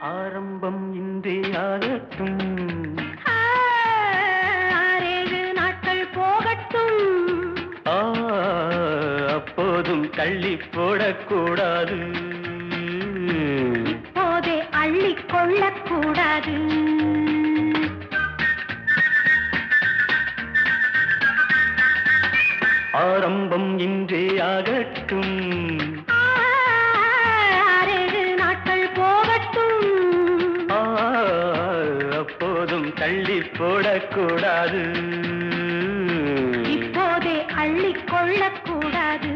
ஆரம்பம் இன்றே ஆகட்டும். ஆறேழு நாட்கள் போகட்டும். அப்போதும் தள்ளி போடக்கூடாது. இப்போதே அள்ளி கொள்ளக்கூடாது. ஆரம்பம் இன்றே ஆகட்டும். தள்ளி போடக்கூடாது. இப்போதே அள்ளிக் கொள்ளக்கூடாது.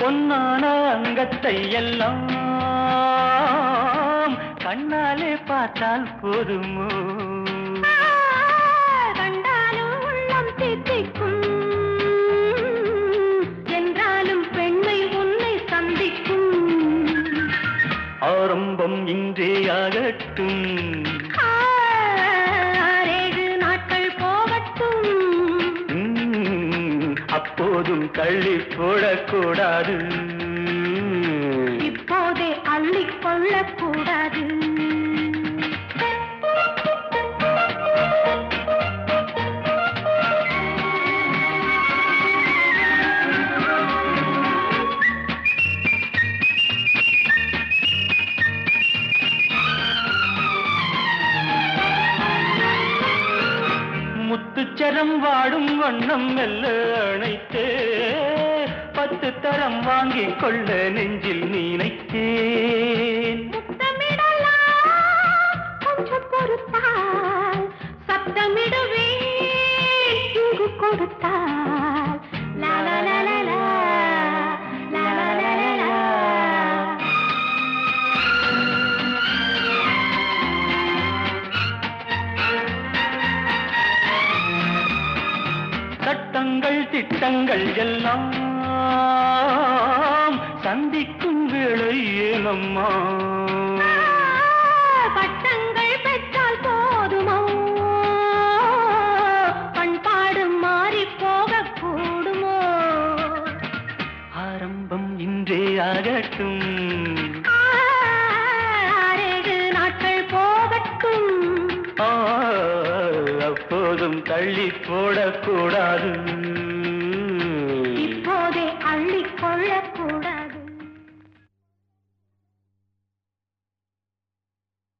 பொன்னான அங்கத்தை எல்லாம் கண்ணாலே பார்த்தால் போதுமோ? கம்பம் இன்றே ஆகட்டும். அப்போதும் கள்ளி போடக்கூடாது. இப்போதே அள்ளி கொள்ளக்கூடாது. முத்துச்சரம் வாடும் வண்ணம் மெல்ல அணைத்தே பத்து தரம் வாங்கிக் கொள்ள நெஞ்சில் நினைத்தேன். முத்தமிடலாம் கொஞ்சம் கொடுத்தால். திட்டங்கள் எல்லாம் சந்திக்கும் வேளை ஏனம்மா பட்டங்கள் பெற்றால் போதுமோ? பண்பாடு மாறி போக கூடுமோ? ஆரம்பம் இன்றே ஆகட்டும். அப்போதும் தள்ளி போடக்கூடாது.